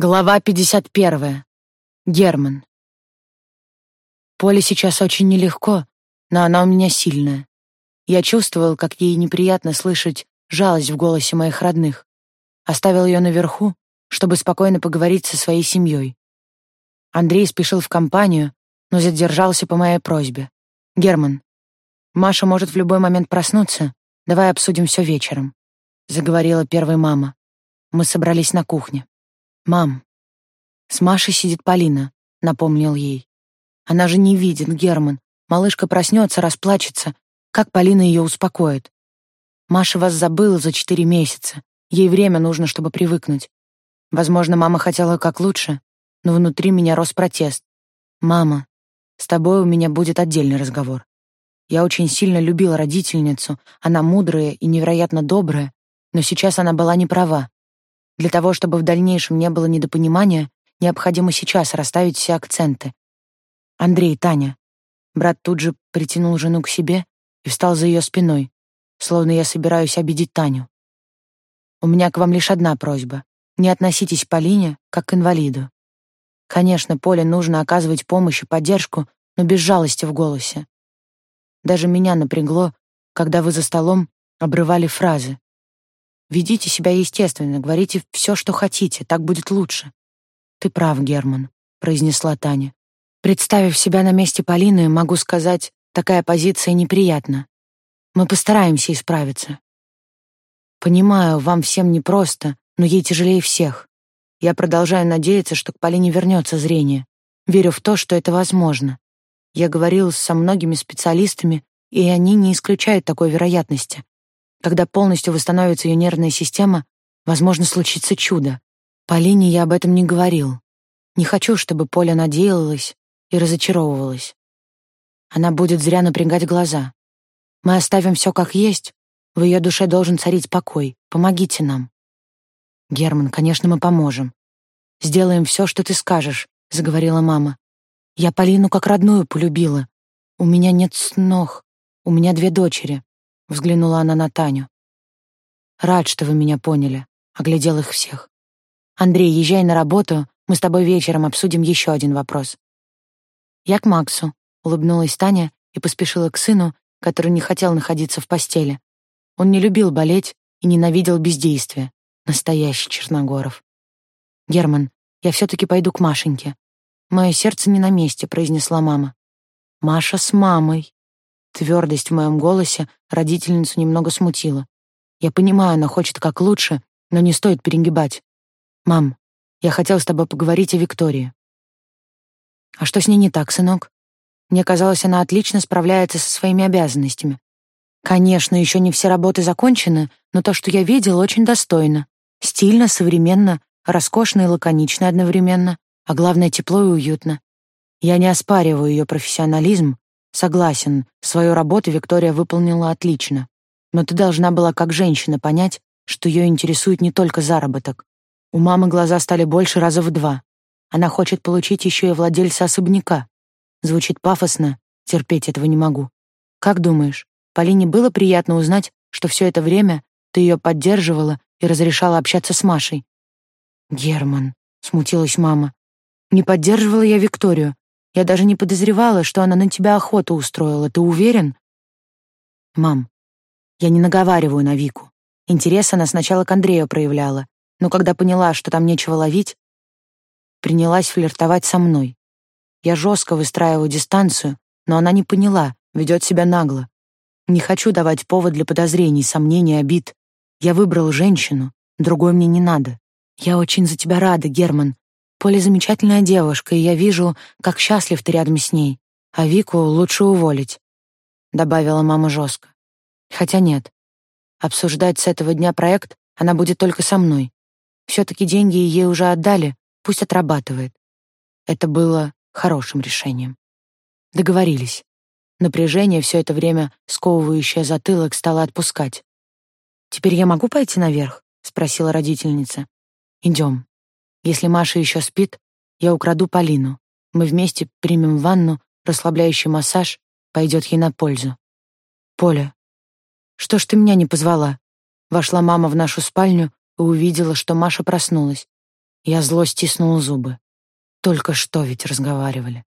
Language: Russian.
Глава 51. Герман. Поле сейчас очень нелегко, но она у меня сильная. Я чувствовал, как ей неприятно слышать жалость в голосе моих родных. Оставил ее наверху, чтобы спокойно поговорить со своей семьей. Андрей спешил в компанию, но задержался по моей просьбе. «Герман, Маша может в любой момент проснуться. Давай обсудим все вечером», — заговорила первая мама. Мы собрались на кухне. «Мам, с Машей сидит Полина», — напомнил ей. «Она же не видит, Герман. Малышка проснется, расплачется. Как Полина ее успокоит? Маша вас забыла за четыре месяца. Ей время нужно, чтобы привыкнуть. Возможно, мама хотела как лучше, но внутри меня рос протест. «Мама, с тобой у меня будет отдельный разговор. Я очень сильно любила родительницу, она мудрая и невероятно добрая, но сейчас она была не права. Для того, чтобы в дальнейшем не было недопонимания, необходимо сейчас расставить все акценты. Андрей, Таня. Брат тут же притянул жену к себе и встал за ее спиной, словно я собираюсь обидеть Таню. У меня к вам лишь одна просьба. Не относитесь Полине как к инвалиду. Конечно, Поле нужно оказывать помощь и поддержку, но без жалости в голосе. Даже меня напрягло, когда вы за столом обрывали фразы, Ведите себя естественно, говорите все, что хотите, так будет лучше. Ты прав, Герман, произнесла Таня. Представив себя на месте Полины, могу сказать, такая позиция неприятна. Мы постараемся исправиться. Понимаю, вам всем непросто, но ей тяжелее всех. Я продолжаю надеяться, что к Полине вернется зрение. Верю в то, что это возможно. Я говорил со многими специалистами, и они не исключают такой вероятности. Когда полностью восстановится ее нервная система, возможно, случится чудо. Полине я об этом не говорил. Не хочу, чтобы Поля надеялась и разочаровывалась. Она будет зря напрягать глаза. Мы оставим все как есть. В ее душе должен царить покой. Помогите нам. Герман, конечно, мы поможем. Сделаем все, что ты скажешь, заговорила мама. Я Полину как родную полюбила. У меня нет снох. У меня две дочери. Взглянула она на Таню. «Рад, что вы меня поняли», — оглядел их всех. «Андрей, езжай на работу, мы с тобой вечером обсудим еще один вопрос». «Я к Максу», — улыбнулась Таня и поспешила к сыну, который не хотел находиться в постели. Он не любил болеть и ненавидел бездействие. Настоящий Черногоров. «Герман, я все-таки пойду к Машеньке». «Мое сердце не на месте», — произнесла мама. «Маша с мамой», Твердость в моем голосе родительницу немного смутила. Я понимаю, она хочет как лучше, но не стоит перегибать. Мам, я хотел с тобой поговорить о Виктории. А что с ней не так, сынок? Мне казалось, она отлично справляется со своими обязанностями. Конечно, еще не все работы закончены, но то, что я видел, очень достойно. Стильно, современно, роскошно и лаконично одновременно, а главное, тепло и уютно. Я не оспариваю ее профессионализм, Согласен, свою работу Виктория выполнила отлично. Но ты должна была как женщина понять, что ее интересует не только заработок. У мамы глаза стали больше раза в два. Она хочет получить еще и владельца особняка. Звучит пафосно, терпеть этого не могу. Как думаешь, Полине было приятно узнать, что все это время ты ее поддерживала и разрешала общаться с Машей? Герман, смутилась мама. Не поддерживала я Викторию, я даже не подозревала, что она на тебя охоту устроила. Ты уверен? Мам, я не наговариваю на Вику. Интерес она сначала к Андрею проявляла, но когда поняла, что там нечего ловить, принялась флиртовать со мной. Я жестко выстраиваю дистанцию, но она не поняла, ведет себя нагло. Не хочу давать повод для подозрений, сомнений, обид. Я выбрал женщину, другой мне не надо. Я очень за тебя рада, Герман, Поля замечательная девушка, и я вижу, как счастлив ты рядом с ней. А Вику лучше уволить», — добавила мама жестко. «Хотя нет. Обсуждать с этого дня проект она будет только со мной. Все-таки деньги ей уже отдали, пусть отрабатывает. Это было хорошим решением. Договорились. Напряжение все это время, сковывающее затылок, стало отпускать. «Теперь я могу пойти наверх?» — спросила родительница. «Идем», если Маша еще спит, я украду Полину. Мы вместе примем ванну, расслабляющий массаж пойдет ей на пользу. Поля, что ж ты меня не позвала? Вошла мама в нашу спальню и увидела, что Маша проснулась. Я зло стиснул зубы. Только что ведь разговаривали.